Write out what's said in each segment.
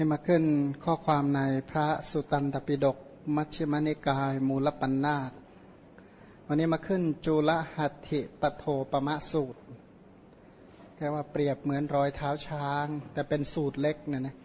นี่มาขึ้นข้อความในพระสุตันตปิฎกมัชฌิมนิกาย มูลปัญนาตวันนี้มาขึ้นจุลหัตถิปโทปมะสูตรแค่ว่าเปรียบเหมือนรอยเท้าช้าง แต่เป็นสูตรเล็กเนี่ยนะ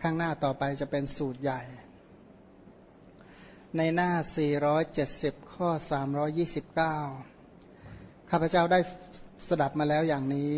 ข้างหน้าต่อไปจะเป็นสูตรใหญ่ ในหน้า 470 ข้อ 329 ข้าพเจ้าได้สดับมาแล้วอย่างนี้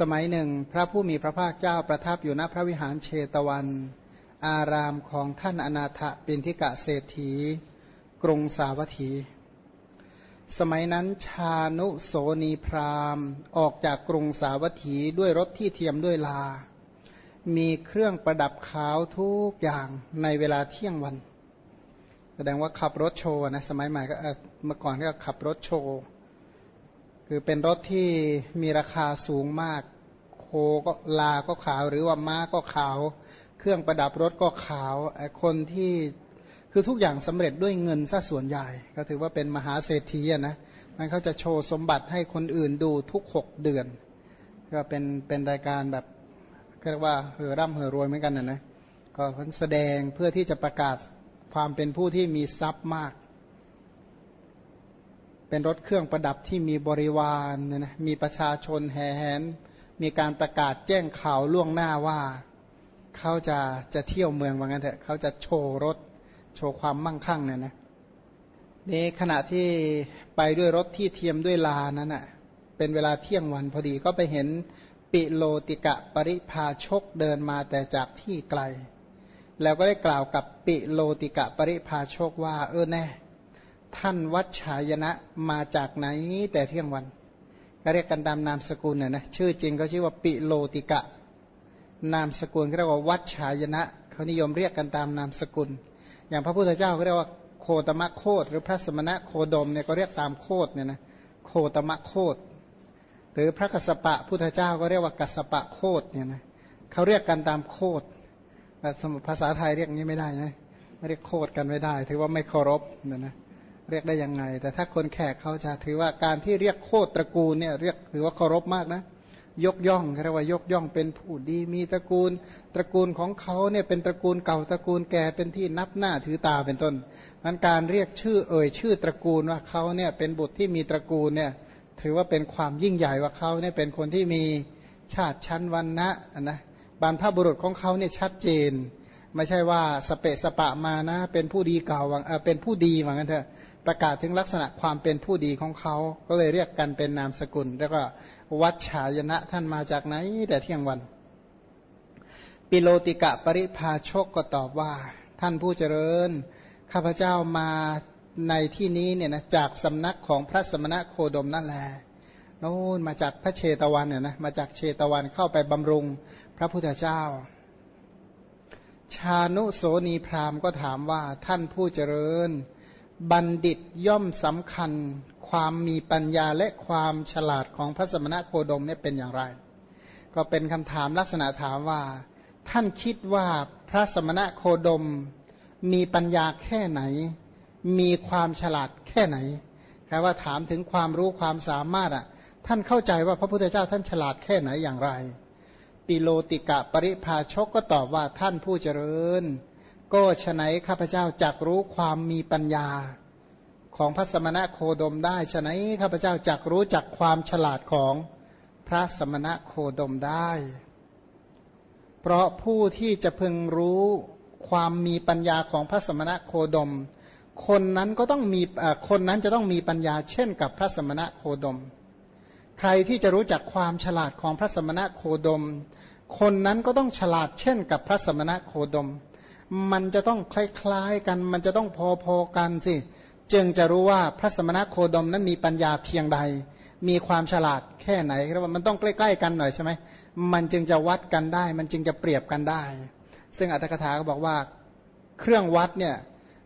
สมัยหนึ่ง พระผู้มีพระภาคเจ้าประทับอยู่ณพระวิหารเชตวัน อารามของท่านอนาถปินทิกะเศรษฐี กรุงสาวัตถี สมัยนั้นชานุโสนีพรามออกจากกรุงสาวัตถีด้วยรถที่เทียมด้วยลา มีเครื่องประดับขาวทุกอย่างในเวลาเที่ยงวัน แสดงว่าขับรถโชว์นะสมัยใหม่ก็เมื่อก่อนก็ขับรถโชว์ คือเป็นรถที่มีราคาสูงมาก โคก็ลาก็ขาว หรือว่าม้าก็ขาว เครื่องประดับรถก็ขาวไอ้คนที่คือทุกอย่างสำเร็จด้วยเงินซะส่วนใหญ่ ก็ถือว่าเป็นมหาเศรษฐีนะมันเขาจะโชว์สมบัติให้คนอื่นดูทุกหกเดือน ก็เป็นเป็นรายการแบบเรียกว่าเห่อร่ำเห่อรวยเหมือนกันนะนะก็แสดงเพื่อที่จะประกาศความเป็นผู้ที่มีทรัพย์มาก เป็นรถเครื่องประดับที่มีบริวารเนี่ยนะมีประชาชนแห่แหน มีการประกาศแจ้งข่าวล่วงหน้าว่า เขาจะจะเที่ยวเมืองว่างั้นเถอะเขาจะโชว์รถ โชว์ความมั่งคั่งเนี่ยนะนี่ขณะที่ไปด้วยรถที่เทียมด้วยลานั้นอะเป็นเวลาเที่ยงวันพอดีก็ไปเห็นปิโลติกะปริพาชกเดินมาแต่จากที่ไกล แล้วก็ได้กล่าวกับปิโลติกะปริพาชกว่าเออแน่ ท่านวัดฉายนะมาจากไหนแต่เที่ยงวันก็เรียกกันตามนามสกุลเนี่ยนะชื่อจริงเขาชื่อว่าปิโลติกะ นามสกุลเขาเรียกว่าวัดฉายนะเขานิยมเรียกกันตามนามสกุล อย่างพระพุทธเจ้าเขาเรียกว่าโคตมะโคดหรือพระสมณะโคดมเนี่ยก็เรียกตามโคดเนี่ยนะโคตมะโคดหรือพระกสปะพุทธเจ้าก็เรียกว่ากัสปะโคดเนี่ยนะเขาเรียกกันตามโคดแต่ภาษาไทยเรียกนี้ไม่ได้นะไม่เรียกโคดกันไม่ได้ ถือว่าไม่เคารพเนี่ยนะ เรียกได้ยังไง แต่ถ้าคนแขกเขาจะถือว่าการที่เรียกโคตรตระกูลเนี่ยเรียกถือว่าเคารพมากนะ ยกย่องเรียกว่ายกย่องเป็นผู้ดีมีตระกูล ตระกูลของเขาเนี่ยเป็นตระกูลเก่าตระกูลแก่เป็นที่นับหน้าถือตาเป็นต้นนั้นการเรียกชื่อเอ่ยชื่อตระกูลว่าเขาเนี่ยเป็นบุตรที่มีตระกูลเนี่ยถือว่าเป็นความยิ่งใหญ่ว่าเขาเนี่ยเป็นคนที่มีชาติชั้นวันนะนะบรรพบุรุษของเขาเนี่ยชัดเจน ไม่ใช่ว่าสเปะสปะมานะ เป็นผู้ดีเก่าวังเออเป็นผู้ดีว่างั้นเถอะ ประกาศถึงลักษณะความเป็นผู้ดีของเขา ก็เลยเรียกกันเป็นนามสกุล แล้วก็วัดฉายนะท่านมาจากไหนแต่เที่ยงวัน ปิโลติกะปริพาชกก็ตอบว่า ท่านผู้เจริญ ข้าพเจ้ามาในที่นี้เนี่ยนะจากสำนักของพระสมณะโคดมนั่นแหละโน่นมาจากพระเชตวันเนี่ยนะมาจากเชตวันเข้าไปบำรุงพระพุทธเจ้า ชานุโสนีพราหมณ์ก็ถามว่าท่านผู้เจริญ บัณฑิตย่อมสำคัญความมีปัญญาและความฉลาดของพระสมณะโคดมเนี่ยเป็นอย่างไร ก็เป็นคำถามลักษณะถามว่า ท่านคิดว่าพระสมณะโคดมมีปัญญาแค่ไหน มีความฉลาดแค่ไหนแค่ว่าถามถึงความรู้ความสามารถอะ ท่านเข้าใจว่าพระพุทธเจ้าท่านฉลาดแค่ไหนอย่างไร ปิโลติกะปริภาชกก็ตอบว่าท่านผู้เจริญ ก็ฉไนข้าพเจ้าจักรู้ความมีปัญญาของพระสมณะโคดมได้ฉะไนข้าพเจ้าจักรู้จักความฉลาดของพระสมณะโคดมได้ เพราะผู้ที่จะพึงรู้ความมีปัญญาของพระสมณะโคดม คนนั้นก็ต้องมีคนนั้นจะต้องมีปัญญาเช่นกับพระสมณะโคดม ใครที่จะรู้จักความฉลาดของพระสมณะโคดม คนนั้นก็ต้องฉลาดเช่นกับพระสมณะโคดม มันจะต้องคล้ายๆกัน มันจะต้องพอๆกันสิจึงจะรู้ว่าพระสมณโคดมนั้นมีปัญญาเพียงใด มีความฉลาดแค่ไหนเรียกว่ามันต้องใกล้ ๆ กันหน่อยใช่ไหมมันจึงจะวัดกันได้ มันจึงจะเปรียบกันได้ ซึ่งอัตถกถาก็บอกว่าเครื่องวัดเนี่ย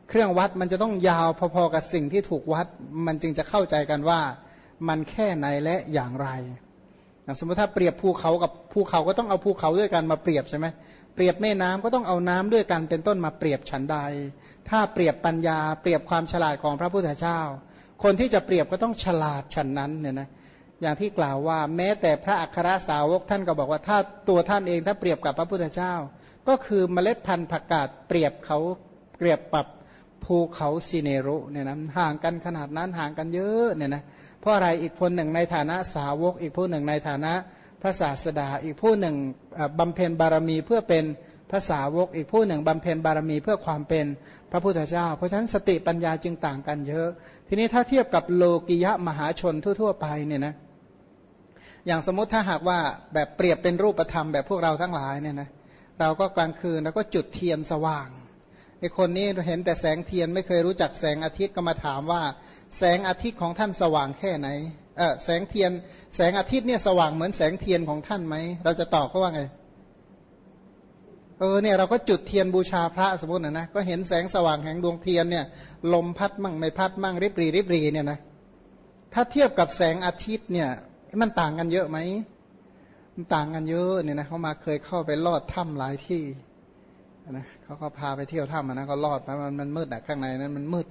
เครื่องวัดมันจะต้องยาวพอๆกับสิ่งที่ถูกวัด มันจึงจะเข้าใจกันว่ามันแค่ไหนและอย่างไร สมมติถ้าเปรียบภูเขากับภูเขาก็ต้องเอาภูเขาด้วยกันมาเปรียบใช่ไหมเปรียบแม่น้ำก็ต้องเอาน้ำด้วยกันเป็นต้นมาเปรียบฉันใด ถ้าเปรียบปัญญาเปรียบความฉลาดของพระพุทธเจ้า คนที่จะเปรียบก็ต้องฉลาดฉันนั้นเนี่ยนะอย่างที่กล่าวว่าแม้แต่พระอัครสาวกท่านก็บอกว่าถ้าตัวท่านเองถ้าเปรียบกับพระพุทธเจ้า ก็คือเมล็ดพันธุ์ผักกาดเปรียบเขาเปรียบปรับภูเขาซีเนรุเนี่ยนะห่างกันขนาดนั้นห่างกันเยอะเนี่ยนะ เพราะอะไรอีกคนหนึ่งในฐานะสาวก อีกผู้หนึ่งในฐานะพระศาสดา อีกผู้หนึ่งบำเพ็ญบารมีเพื่อเป็นพระสาวก อีกผู้หนึ่งบำเพ็ญบารมีเพื่อความเป็นพระพุทธเจ้า เพราะฉะนั้นสติปัญญาจึงต่างกันเยอะ ทีนี้ถ้าเทียบกับโลกิยะมหาชนทั่ว ๆ ไปเนี่ยนะอย่างสมมติถ้าหากว่าแบบเปรียบเป็นรูปธรรมแบบพวกเราทั้งหลายเนี่ยนะเราก็กลางคืนแล้วก็จุดเทียนสว่างไอคนนี้เห็นแต่แสงเทียนไม่เคยรู้จักแสงอาทิตย์ก็มาถามว่า แสงอาทิตย์ของท่านสว่างแค่ไหนเออแสงเทียน แสงอาทิตย์เนี่ยสว่างเหมือนแสงเทียนของท่านไหม เราจะตอบเขาว่าไง เออเนี่ยเราก็จุดเทียนบูชาพระสมมตินะนะก็เห็นแสงสว่างแห่งดวงเทียนเนี่ย ลมพัดมั่งไม่พัดมั่งริบรีริบรีเนี่ยนะถ้าเทียบกับแสงอาทิตย์เนี่ยมันต่างกันเยอะไหมมันต่างกันเยอะเนี่ยนะเขามาเคยเข้าไปลอดถ้ำหลายที่นะเขาก็พาไปเที่ยวถ้ำนะก็ลอดไปมันมันมืดอะข้างในนั้นมันมืด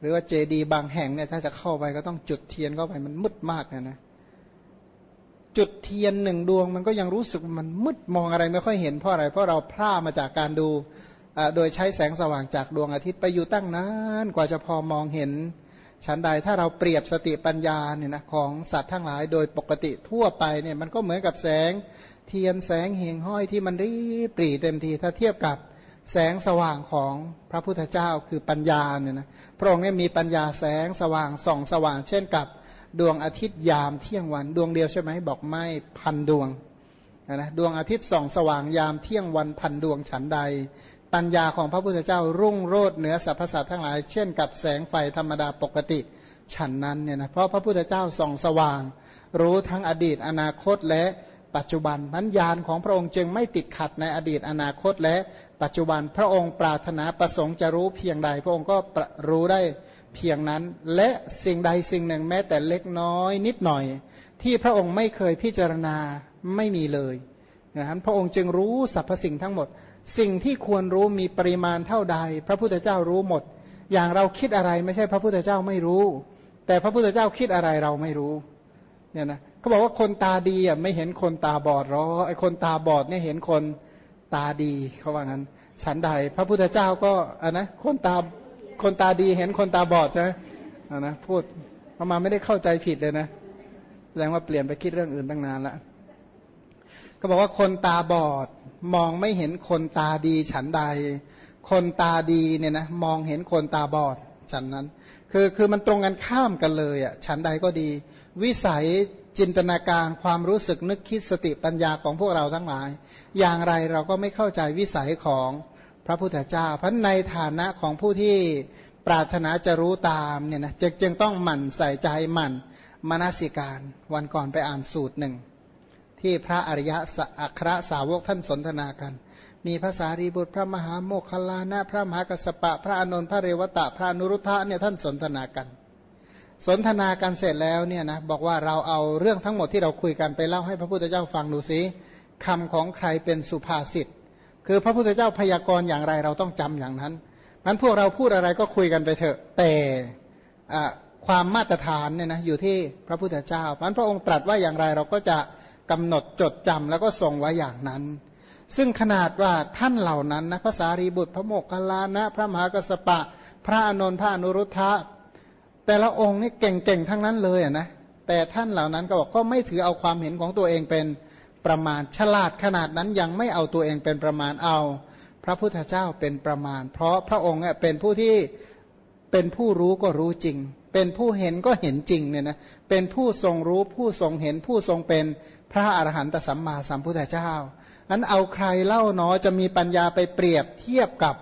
หรือว่าเจดีบางแห่งเนี่ยถ้าจะเข้าไปก็ต้องจุดเทียนเข้าไปมันมืดมากนะนะจุดเทียนหนึ่งดวงมันก็ยังรู้สึกมันมืดมองอะไรไม่ค่อยเห็นเพราะอะไร เพราะเราพลาดมาจากการดูโดยใช้แสงสว่างจากดวงอาทิตย์ไปอยู่ตั้งนานกว่าจะพอมองเห็นฉันใดถ้าเราเปรียบสติปัญญาเนี่ยนะของสัตว์ทั้งหลายโดยปกติทั่วไปเนี่ยมันก็เหมือนกับแสงเทียนแสงเหียงห้อยที่มันรีปรีเต็มทีถ้าเทียบกับ แสงสว่างของพระพุทธเจ้าคือปัญญาเนี่ยนะพระองค์เนี่ยมีปัญญาแสงสว่างส่องสว่าง เช่นกับดวงอาทิตย์ยามเที่ยงวัน ดวงเดียวใช่ไหมบอกไม่พันดวงนะดวงอาทิตย์ส่องสว่างยามเที่ยงวันพันดวงฉันใด ปัญญาของพระพุทธเจ้ารุ่งโรดเหนือสรรพสัตว์ทั้งหลาย เช่นกับแสงไฟธรรมดาปกติฉันนั้นเนี่ยนะเพราะพระพุทธเจ้าส่องสว่าง รู้ทั้งอดีตอนาคตและ ปัจจุบันพันญาณของพระองค์จึงไม่ติดขัดในอดีตอนาคตและปัจจุบันพระองค์ปรารถนาประสงค์จะรู้เพียงใด พระองค์ก็รู้ได้เพียงนั้น และสิ่งใดสิ่งหนึ่งแม้แต่เล็กน้อยนิดหน่อย ที่พระองค์ไม่เคยพิจารณาไม่มีเลยนะครับพระองค์จึงรู้สรรพสิ่งทั้งหมด สิ่งที่ควรรู้มีปริมาณเท่าใด พระพุทธเจ้ารู้หมด อย่างเราคิดอะไรไม่ใช่พระพุทธเจ้าไม่รู้ แต่พระพุทธเจ้าคิดอะไรเราไม่รู้เนี่ยนะ เขาบอกว่าคนตาดีอะไม่เห็นคนตาบอดหรอไอคนตาบอดเนี่ยเห็นคนตาดีเขาว่างั้น ฉันใด พระพุทธเจ้าก็อะนะคนตาคนตาดีเห็นคนตาบอดใช่ไหมอะนะพูดพระมาไม่ได้เข้าใจผิดเลยนะแสดงว่าเปลี่ยนไปคิดเรื่องอื่นตั้งนานล้วก็บอกว่าคนตาบอดมองไม่เห็นคนตาดีฉันใด คนตาดีเนี่ยนะมองเห็นคนตาบอดฉันนั้น คือคือมันตรงกันข้ามกันเลยอะฉันใดก็ดี วิสัย จินตนาการความรู้สึกนึกคิดสติปัญญาของพวกเราทั้งหลาย อย่างไรเราก็ไม่เข้าใจวิสัยของพระพุทธเจ้าเพราะในฐานะของผู้ที่ปรารถนาจะรู้ตามเนี่ยนะจึงจึงต้องหมั่นใส่ใจหมั่นมนสิการวันก่อนไปอ่านสูตรหนึ่ง ที่พระอริยะอัครสาวกท่านสนทนากัน มีภาษารีบุตรพระมหาโมคคลานะ พระมหากัสปะ พระอนนท์พระเรวตะ พระนุรุทธะเนี่ยท่านสนทนากัน สนทนากันเสร็จแล้วเนี่ยนะบอกว่าเราเอาเรื่องทั้งหมดที่เราคุยกันไปเล่าให้พระพุทธเจ้าฟังดูสิคำของใครเป็นสุภาษิตคือพระพุทธเจ้าพยากรณ์อย่างไรเราต้องจำอย่างนั้นนั้นพวกเราพูดอะไรก็คุยกันไปเถอะ แต่ความมาตรฐานเนี่ยนะอยู่ที่พระพุทธเจ้าพันพระองค์ตรัสว่าอย่างไรเราก็จะกำหนดจดจำแล้วก็ทรงไว้อย่างนั้น ซึ่งขนาดว่าท่านเหล่านั้นนะพระสารีบุตรพระโมกขลานะ พระมหากัสปะ พระอนนท์พระอนุรุทธะ แต่ละองค์นี่เก่งๆทั้งนั้นเลยอะนะแต่ท่านเหล่านั้นก็บอกก็ไม่ถือเอาความเห็นของตัวเองเป็นประมาณฉลาดขนาดนั้นยังไม่เอาตัวเองเป็นประมาณเอา พระพุทธเจ้าเป็นประมาณ เพราะพระองค์เป็นผู้ที่เป็นผู้รู้ก็รู้จริง เป็นผู้เห็นก็เห็นจริงเนี่ยนะเป็นผู้ทรงรู้ผู้ทรงเห็นผู้ทรงเป็นพระอรหันตสัมมาสัมพุทธเจ้านั้นเอาใครเล่าเนาะจะมีปัญญาไปเปรียบเทียบกับ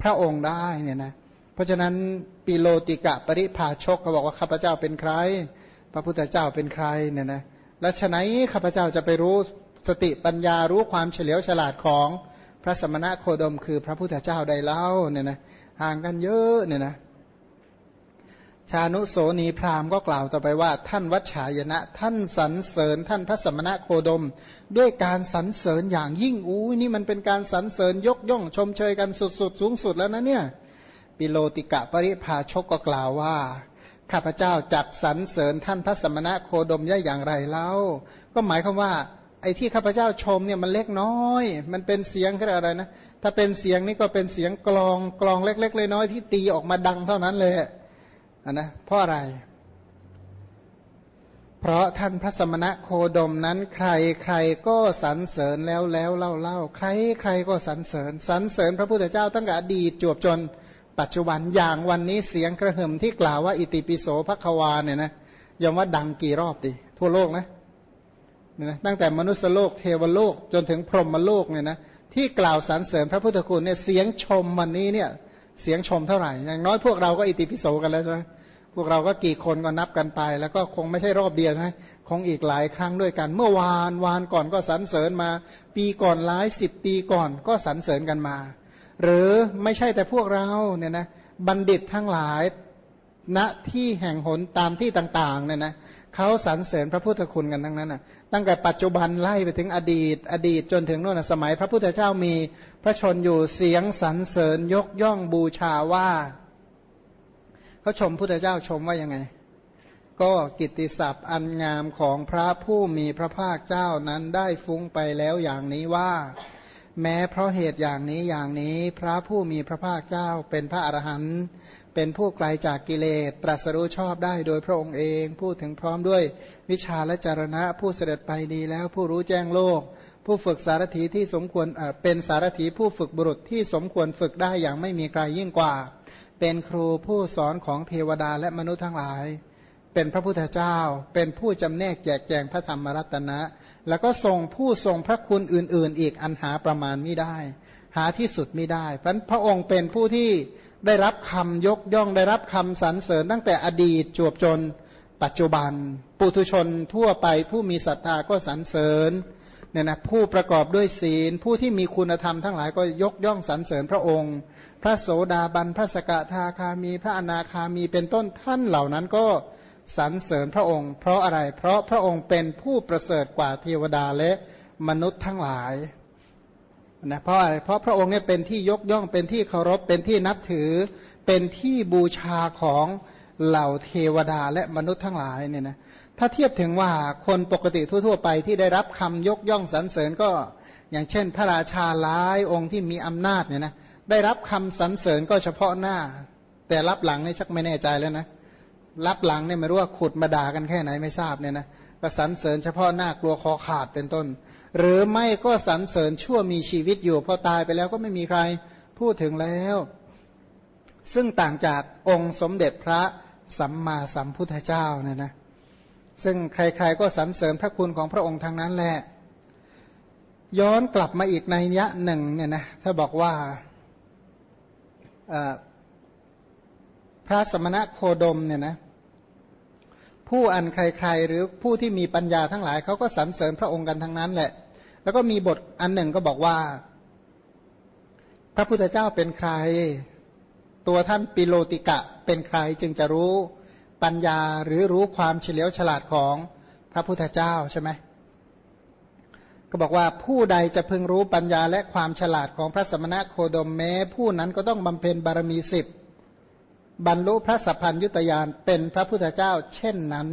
พระองค์ได้เนี่ยนะเพราะฉะนั้นปิโลติกะปริภาชกเขาบอกว่าข้าพเจ้าเป็นใคร พระพุทธเจ้าเป็นใครเนี่ยนะและฉะนั้นข้าพเจ้าจะไปรู้สติปัญญารู้ความเฉลียวฉลาดของพระสมณะโคดมคือพระพุทธเจ้าได้เล่าเนี่ยนะห่างกันเยอะเนี่ยนะชานุโสนีพราหมณ์ก็กล่าวต่อไปว่า ท่านวัชชายนะ ท่านสรรเสริญท่านพระสมณะโคดม ด้วยการสรรเสริญอย่างยิ่งอู้นี่มันเป็นการสรรเสริญยกย่องชมเชยกันสุดๆสูงสุดแล้วนะเนี่ย ปิโลติกะปริภาชกก็กล่าวว่า ข้าพเจ้าจักสรรเสริญท่านพระสมณะโคดมย่อย่างไรเล่า ก็หมายความว่า ไอ้ที่ข้าพเจ้าชมเนี่ยมันเล็กน้อย มันเป็นเสียงอะไรนะ ถ้าเป็นเสียงนี่ก็เป็นเสียงกลองกลองเล็กๆเลยน้อยที่ตีออกมาดังเท่านั้นเลยนะเพราะอะไร เพราะท่านพระสมณะโคดมนั้นใครใครก็สรรเสริญแล้วแล้วเล่าเล่าใครใครก็สรรเสริญสรรเสริญพระพุทธเจ้าตั้งแต่อดีตจวบจน ปัจจุบันอย่างวันนี้เสียงกระหึ่มที่กล่าวว่า อิติปิโสภควาเนี่ยนะยอมว่าดังกี่รอบดิทั่วโลกนะนะตั้งแต่มนุษยโลกเทวโลกจนถึงพรหมโลกเนี่ยนะที่กล่าวสรรเสริญพระพุทธคุณเนี่ยเสียงชมวันนี้เนี่ยเสียงชมเท่าไหร่ อย่างน้อยพวกเราก็อิติปิโสกันแล้วใช่ไหมพวกเราก็กี่คนก็นับกันไป แล้วก็คงไม่ใช่รอบเดียวนะคงอีกหลายครั้งด้วยกัน เมื่อวานวานก่อนก็สรรเสริญมา ปีก่อนหลายสิบปีก่อนก็สรรเสริญกันมา หรือไม่ใช่แต่พวกเราเนี่ยนะบัณฑิตทั้งหลายณที่แห่งหนตามที่ต่างๆเนี่ยนะเขาสรรเสริญพระพุทธคุณกันทั้งนั้นนะตั้งแต่ปัจจุบันไล่ไปถึงอดีต อดีตจนถึงโน่นสมัย พระพุทธเจ้ามีพระชนอยู่เสียงสรรเสริญยกย่องบูชาว่าเขาชมพุทธเจ้าชมว่ายังไง ก็กิตติศัพท์อันงามของพระผู้มีพระภาคเจ้านั้นได้ฟุ้งไปแล้วอย่างนี้ว่า แม้เพราะเหตุอย่างนี้อย่างนี้พระผู้มีพระภาคเจ้าเป็นพระอรหันต์เป็นผู้ไกลจากกิเลส ตรัสรู้ชอบได้โดยพระองค์เองพูดถึงพร้อมด้วยวิชาและจารณะ ผู้เสด็จไปดีแล้วผู้รู้แจ้งโลก ผู้ฝึกสารถีที่สมควรเป็นสารถีผู้ฝึกบุรุษที่สมควรฝึกได้อย่างไม่มีใครยิ่งกว่า เป็นครูผู้สอนของเทวดาและมนุษย์ทั้งหลาย เป็นพระพุทธเจ้า เป็นผู้จำแนกแจกแจงพระธรรมรัตนะ แล้วก็ทรงผู้ทรงพระคุณอื่น ๆ อีกอันหาประมาณไม่ได้ หาที่สุดไม่ได้ เพราะพระองค์เป็นผู้ที่ได้รับคำยกย่องได้รับคำสรรเสริญ ตั้งแต่อดีตจวบจน ปัจจุบัน ปุถุชนทั่วไปผู้มีศรัทธาก็สรรเสริญเนี่ยนะผู้ประกอบด้วยศีล ผู้ที่มีคุณธรรมทั้งหลายก็ยกย่องสรรเสริญพระองค์ พระโสดาบันพระสกทาคามี พระอนาคามีเป็นต้นท่านเหล่านั้นก็ สรรเสริญพระองค์ เพราะอะไร เพราะพระองค์เป็นผู้ประเสริฐกว่าเทวดาและมนุษย์ทั้งหลายนะเพราะอะไรเพราะพระองค์เนี่ยเป็นที่ยกย่องเป็นที่เคารพเป็นที่นับถือ เป็นที่บูชาของเหล่าเทวดาและมนุษย์ทั้งหลายเนี่ยนะถ้าเทียบถึงว่าคนปกติทั่ว ๆ ไปที่ได้รับคำยกย่องสรรเสริญก็ อย่างเช่น พระราชาหลายองค์ที่มีอำนาจเนี่ยนะได้รับคำสรรเสริญก็เฉพาะหน้า แต่รับหลังนี่ชักไม่แน่ใจแล้วนะ รับหลังเนี่ยไม่รู้ว่าขุดมาด่ากันแค่ไหนไม่ทราบเนี่ยนะก็สรรเสริญเฉพาะหน้ากลัวคอขาดเป็นต้น หรือไม่ก็สรรเสริญชั่วมีชีวิตอยู่พอตายไปแล้วก็ไม่มีใครพูดถึงแล้ว ซึ่งต่างจากองค์สมเด็จพระสัมมาสัมพุทธเจ้าเนี่ยนะซึ่งใครๆก็สรรเสริญพระคุณของพระองค์ทางนั้นแหละย้อนกลับมาอีกในยะหนึ่งเนี่ยนะถ้าบอกว่าพระสมณะโคดมเนี่ยนะ ผู้อันใครๆหรือผู้ที่มีปัญญาทั้งหลายเขาก็สรรเสริญพระองค์กันทั้งนั้นแหละ แล้วก็มีบทอันหนึ่งก็บอกว่า พระพุทธเจ้าเป็นใคร ตัวท่านปิโลติกะเป็นใครจึงจะรู้ปัญญาหรือรู้ความเฉลียวฉลาดของพระพุทธเจ้าใช่ไหมก็บอกว่าผู้ใดจะพึงรู้ปัญญาและความฉลาดของพระสมณะโคดมแม้ ผู้นั้นก็ต้องบำเพ็ญบารมีสิบ บรรลุพระสัพพัญยุตยานเป็นพระพุทธเจ้า เช่นนั้น